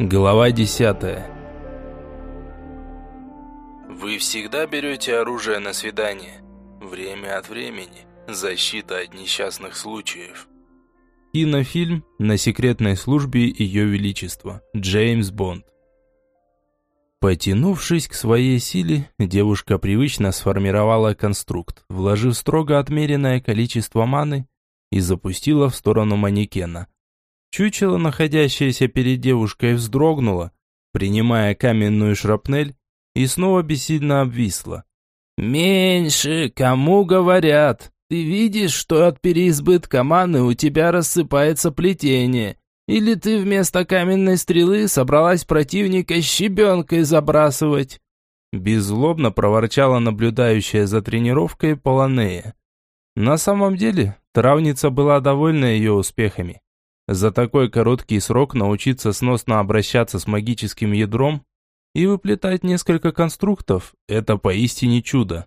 Глава 10 Вы всегда берете оружие на свидание. Время от времени. Защита от несчастных случаев. Кинофильм «На секретной службе Ее Величества» Джеймс Бонд. Потянувшись к своей силе, девушка привычно сформировала конструкт, вложив строго отмеренное количество маны и запустила в сторону манекена – Чучело, находящееся перед девушкой, вздрогнуло, принимая каменную шрапнель, и снова бессильно обвисло. «Меньше, кому говорят? Ты видишь, что от переизбытка маны у тебя рассыпается плетение? Или ты вместо каменной стрелы собралась противника щебенкой забрасывать?» Беззлобно проворчала наблюдающая за тренировкой Полонея. На самом деле, травница была довольна ее успехами. За такой короткий срок научиться сносно обращаться с магическим ядром и выплетать несколько конструктов – это поистине чудо.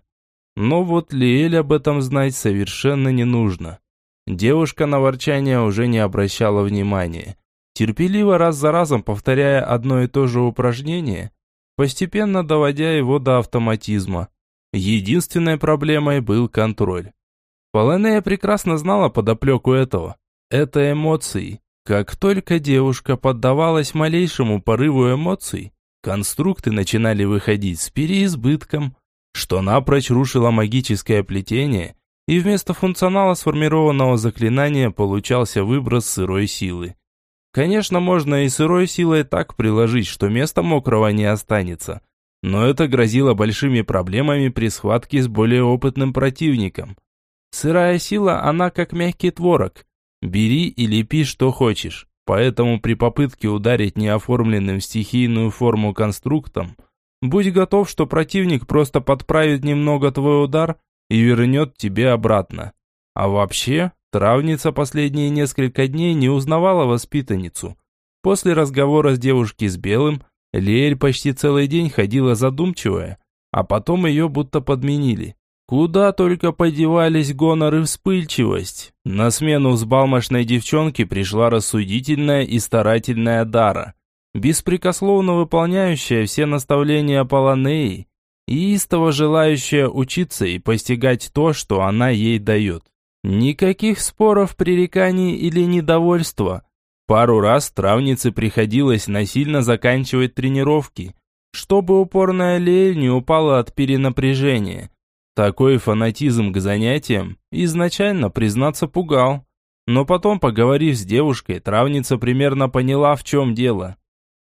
Но вот Лиэль об этом знать совершенно не нужно. Девушка на ворчание уже не обращала внимания. Терпеливо раз за разом повторяя одно и то же упражнение, постепенно доводя его до автоматизма. Единственной проблемой был контроль. Полонея прекрасно знала подоплеку этого это эмоции. Как только девушка поддавалась малейшему порыву эмоций, конструкты начинали выходить с переизбытком, что напрочь рушило магическое плетение, и вместо функционала сформированного заклинания получался выброс сырой силы. Конечно, можно и сырой силой так приложить, что места мокрого не останется, но это грозило большими проблемами при схватке с более опытным противником. Сырая сила, она как мягкий творог, Бери и лепи, что хочешь. Поэтому при попытке ударить неоформленным стихийную форму конструктом, будь готов, что противник просто подправит немного твой удар и вернет тебе обратно. А вообще, травница последние несколько дней не узнавала воспитанницу. После разговора с девушкой с Белым, Лиэль почти целый день ходила задумчивая, а потом ее будто подменили. Куда только подевались гонор и вспыльчивость. На смену взбалмошной девчонке пришла рассудительная и старательная Дара, беспрекословно выполняющая все наставления Полонеи и истово желающая учиться и постигать то, что она ей дает. Никаких споров, пререканий или недовольства. Пару раз травнице приходилось насильно заканчивать тренировки, чтобы упорная Лель не упала от перенапряжения – такой фанатизм к занятиям изначально, признаться, пугал. Но потом, поговорив с девушкой, травница примерно поняла, в чем дело.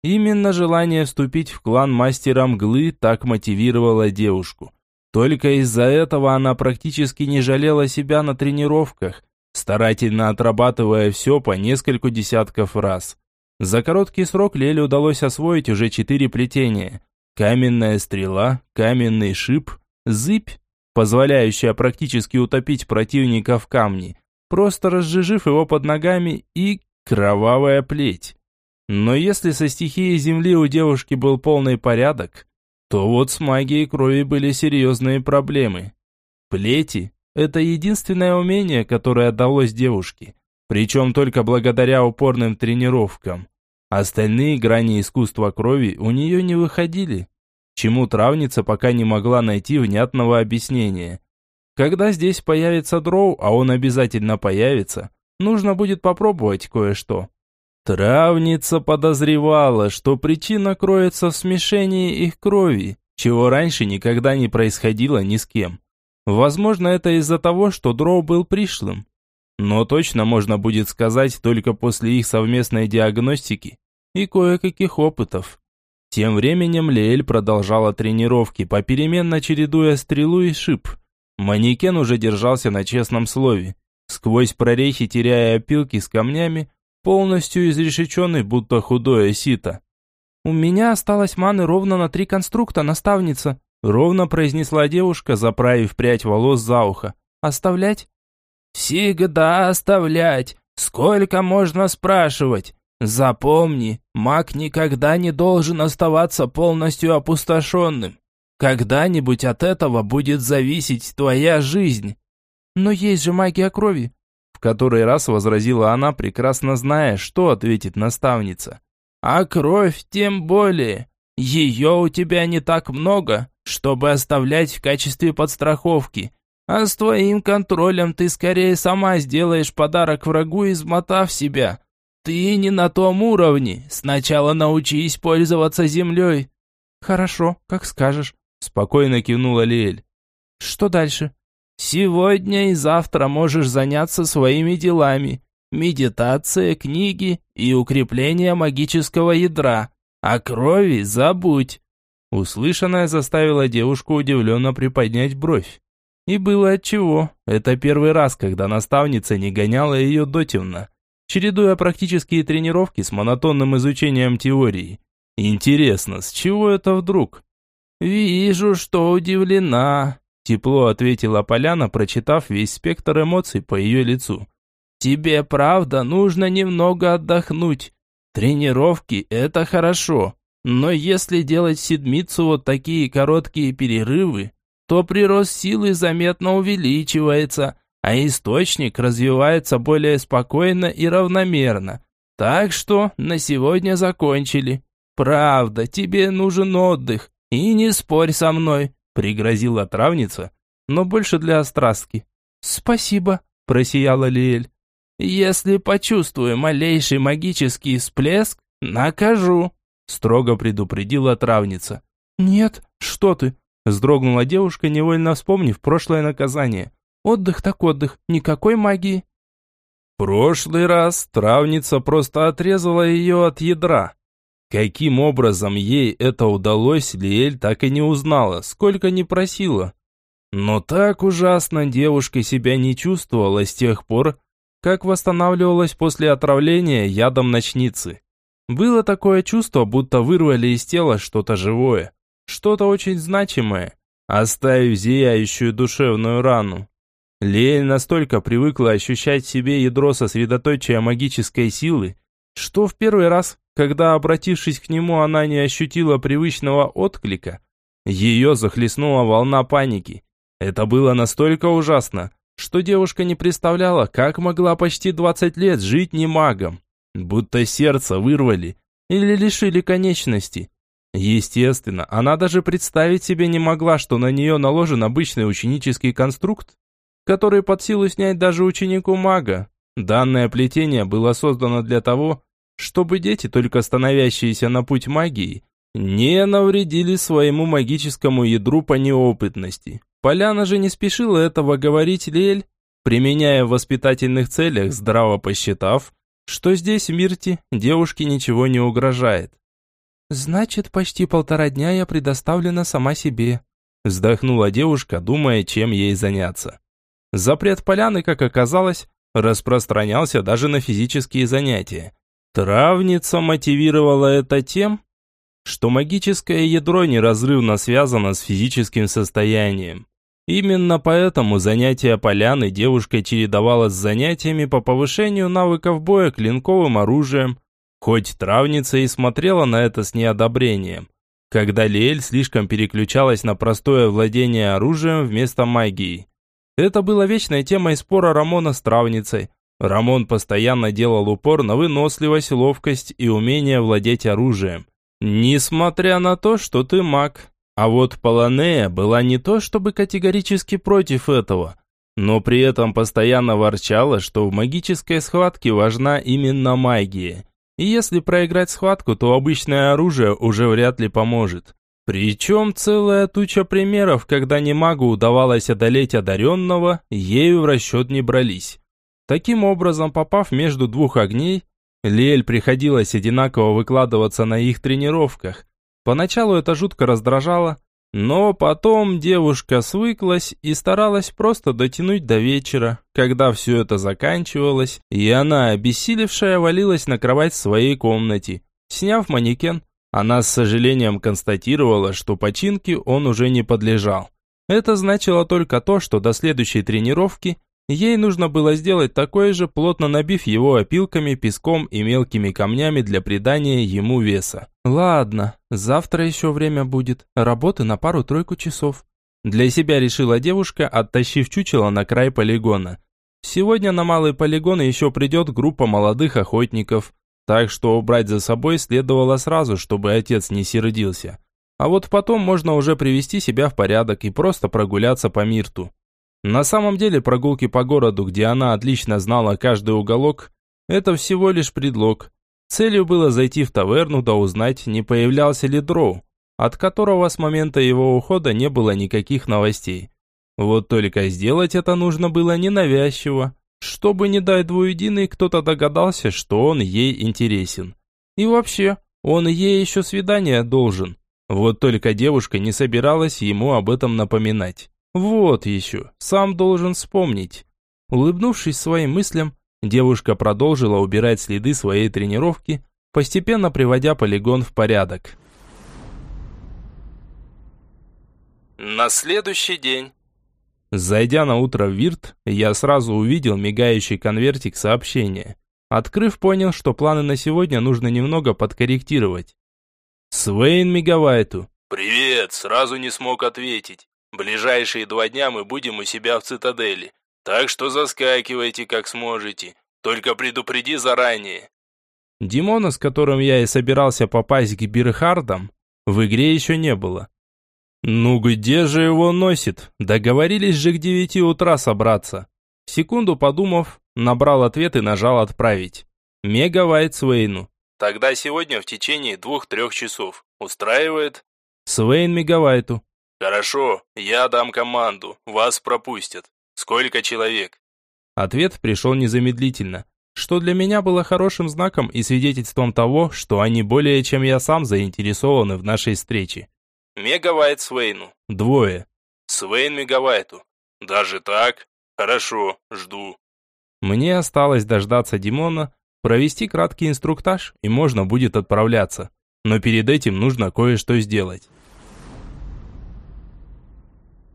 Именно желание вступить в клан мастера мглы так мотивировало девушку. Только из-за этого она практически не жалела себя на тренировках, старательно отрабатывая все по нескольку десятков раз. За короткий срок Леле удалось освоить уже четыре плетения. Каменная стрела, каменный шип, зыбь позволяющая практически утопить противника в камне, просто разжижив его под ногами и кровавая плеть. Но если со стихией земли у девушки был полный порядок, то вот с магией крови были серьезные проблемы. Плети – это единственное умение, которое отдалось девушке, причем только благодаря упорным тренировкам. Остальные грани искусства крови у нее не выходили чему травница пока не могла найти внятного объяснения. Когда здесь появится дроу, а он обязательно появится, нужно будет попробовать кое-что. Травница подозревала, что причина кроется в смешении их крови, чего раньше никогда не происходило ни с кем. Возможно, это из-за того, что дроу был пришлым. Но точно можно будет сказать только после их совместной диагностики и кое-каких опытов. Тем временем Леэль продолжала тренировки, попеременно чередуя стрелу и шип. Манекен уже держался на честном слове. Сквозь прорехи, теряя опилки с камнями, полностью изрешеченный, будто худое сито. «У меня осталось маны ровно на три конструкта, наставница», ровно произнесла девушка, заправив прядь волос за ухо. «Оставлять?» «Всегда оставлять! Сколько можно спрашивать? Запомни, маг никогда не должен оставаться полностью опустошенным. Когда-нибудь от этого будет зависеть твоя жизнь. Но есть же магия крови. В который раз возразила она, прекрасно зная, что ответит наставница. А кровь тем более. Ее у тебя не так много, чтобы оставлять в качестве подстраховки. А с твоим контролем ты скорее сама сделаешь подарок врагу, измотав себя. Ты не на том уровне. Сначала научись пользоваться землей. Хорошо, как скажешь, спокойно кивнула Лиэль. Что дальше? Сегодня и завтра можешь заняться своими делами. Медитация, книги и укрепление магического ядра. О крови забудь. Услышанное заставило девушку удивленно приподнять бровь. И было отчего. Это первый раз, когда наставница не гоняла ее дотемно, чередуя практические тренировки с монотонным изучением теории. Интересно, с чего это вдруг? «Вижу, что удивлена», – тепло ответила Поляна, прочитав весь спектр эмоций по ее лицу. «Тебе правда нужно немного отдохнуть. Тренировки – это хорошо, но если делать седмицу вот такие короткие перерывы, то прирост силы заметно увеличивается, а источник развивается более спокойно и равномерно. Так что на сегодня закончили. Правда, тебе нужен отдых, и не спорь со мной, пригрозила травница, но больше для острастки. Спасибо, просияла Лиэль. Если почувствую малейший магический всплеск, накажу, строго предупредила травница. Нет, что ты? Вздрогнула девушка, невольно вспомнив прошлое наказание. Отдых так отдых, никакой магии. прошлый раз травница просто отрезала ее от ядра. Каким образом ей это удалось, Лиэль так и не узнала, сколько не просила. Но так ужасно девушка себя не чувствовала с тех пор, как восстанавливалась после отравления ядом ночницы. Было такое чувство, будто вырвали из тела что-то живое что-то очень значимое, оставив зияющую душевную рану. Лейль настолько привыкла ощущать в себе ядро сосредоточия магической силы, что в первый раз, когда, обратившись к нему, она не ощутила привычного отклика, ее захлестнула волна паники. Это было настолько ужасно, что девушка не представляла, как могла почти 20 лет жить не магом. Будто сердце вырвали или лишили конечности. Естественно, она даже представить себе не могла, что на нее наложен обычный ученический конструкт, который под силу снять даже ученику мага. Данное плетение было создано для того, чтобы дети, только становящиеся на путь магии, не навредили своему магическому ядру по неопытности. Поляна же не спешила этого говорить Лель, применяя в воспитательных целях, здраво посчитав, что здесь в Мирте девушке ничего не угрожает. «Значит, почти полтора дня я предоставлена сама себе», вздохнула девушка, думая, чем ей заняться. Запрет поляны, как оказалось, распространялся даже на физические занятия. Травница мотивировала это тем, что магическое ядро неразрывно связано с физическим состоянием. Именно поэтому занятия поляны девушка чередовала с занятиями по повышению навыков боя клинковым оружием, Хоть травница и смотрела на это с неодобрением, когда Лиэль слишком переключалась на простое владение оружием вместо магии. Это было вечной темой спора Рамона с травницей. Рамон постоянно делал упор на выносливость, ловкость и умение владеть оружием. Несмотря на то, что ты маг. А вот Полонея была не то чтобы категорически против этого, но при этом постоянно ворчала, что в магической схватке важна именно магия. И если проиграть схватку, то обычное оружие уже вряд ли поможет. Причем целая туча примеров, когда не магу удавалось одолеть одаренного, ею в расчет не брались. Таким образом, попав между двух огней, Лель приходилось одинаково выкладываться на их тренировках. Поначалу это жутко раздражало, но потом девушка свыклась и старалась просто дотянуть до вечера, когда все это заканчивалось, и она, обессилевшая, валилась на кровать в своей комнате. Сняв манекен, она с сожалением констатировала, что починке он уже не подлежал. Это значило только то, что до следующей тренировки Ей нужно было сделать такое же, плотно набив его опилками, песком и мелкими камнями для придания ему веса. Ладно, завтра еще время будет, работы на пару-тройку часов. Для себя решила девушка, оттащив чучело на край полигона. Сегодня на малый полигон еще придет группа молодых охотников. Так что убрать за собой следовало сразу, чтобы отец не сердился. А вот потом можно уже привести себя в порядок и просто прогуляться по Мирту. На самом деле прогулки по городу, где она отлично знала каждый уголок, это всего лишь предлог. Целью было зайти в таверну да узнать, не появлялся ли Дроу, от которого с момента его ухода не было никаких новостей. Вот только сделать это нужно было ненавязчиво, чтобы не дать двуединой кто-то догадался, что он ей интересен. И вообще, он ей еще свидание должен. Вот только девушка не собиралась ему об этом напоминать. Вот еще, сам должен вспомнить. Улыбнувшись своим мыслям, девушка продолжила убирать следы своей тренировки, постепенно приводя полигон в порядок. На следующий день. Зайдя на утро в Вирт, я сразу увидел мигающий конвертик сообщения. Открыв, понял, что планы на сегодня нужно немного подкорректировать. Свейн Мегавайту. «Привет, сразу не смог ответить. Ближайшие два дня мы будем у себя в цитадели, так что заскакивайте как сможете, только предупреди заранее». Димона, с которым я и собирался попасть к Бирхардам, в игре еще не было. Ну где же его носит? Договорились же к девяти утра собраться. Секунду подумав, набрал ответ и нажал «Отправить». Мегавайт Свейну. Тогда сегодня в течение двух-трех часов. Устраивает? Свейн Мегавайту. Хорошо, я дам команду, вас пропустят. Сколько человек? Ответ пришел незамедлительно, что для меня было хорошим знаком и свидетельством того, что они более чем я сам заинтересованы в нашей встрече. Мегавайт Свейну. Двое. Свейн Мегавайту. Даже так? Хорошо, жду. Мне осталось дождаться Димона, Провести краткий инструктаж, и можно будет отправляться. Но перед этим нужно кое-что сделать.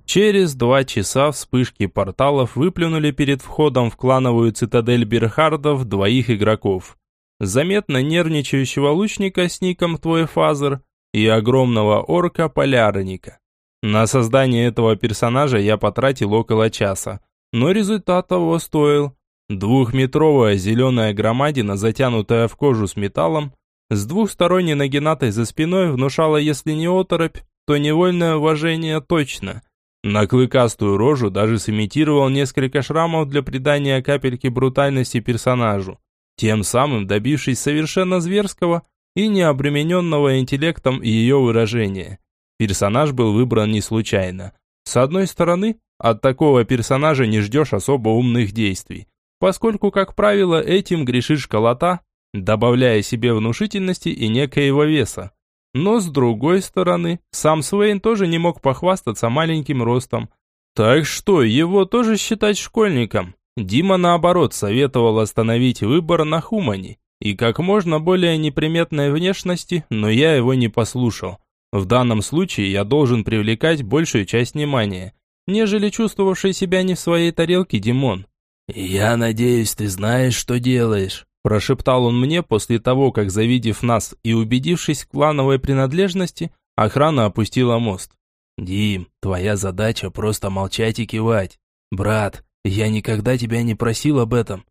Через два часа вспышки порталов выплюнули перед входом в клановую цитадель Берхардов двоих игроков. Заметно нервничающего лучника с ником Твой Фазер и огромного орка-полярника. На создание этого персонажа я потратил около часа, но результат того стоил. Двухметровая зеленая громадина, затянутая в кожу с металлом, с двухсторонней нагинатой за спиной внушала, если не оторопь, то невольное уважение точно. На клыкастую рожу даже сымитировал несколько шрамов для придания капельки брутальности персонажу, тем самым добившись совершенно зверского и необремененного интеллектом ее выражения. Персонаж был выбран не случайно. С одной стороны, от такого персонажа не ждешь особо умных действий поскольку, как правило, этим грешит школота, добавляя себе внушительности и некоего веса. Но с другой стороны, сам Свейн тоже не мог похвастаться маленьким ростом. Так что, его тоже считать школьником? Дима, наоборот, советовал остановить выбор на Хумане и как можно более неприметной внешности, но я его не послушал. В данном случае я должен привлекать большую часть внимания, нежели чувствовавший себя не в своей тарелке Димон. «Я надеюсь, ты знаешь, что делаешь», – прошептал он мне после того, как, завидев нас и убедившись в клановой принадлежности, охрана опустила мост. «Дим, твоя задача просто молчать и кивать. Брат, я никогда тебя не просил об этом».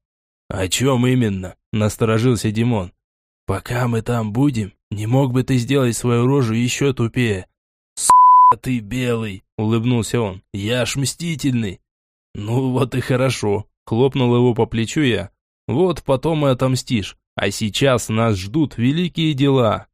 «О чем именно?» – насторожился Димон. «Пока мы там будем, не мог бы ты сделать свою рожу еще тупее?» «С*** ты белый!» – улыбнулся он. «Я ж мстительный!» «Ну вот и хорошо. Хлопнул его по плечу я. Вот потом и отомстишь. А сейчас нас ждут великие дела.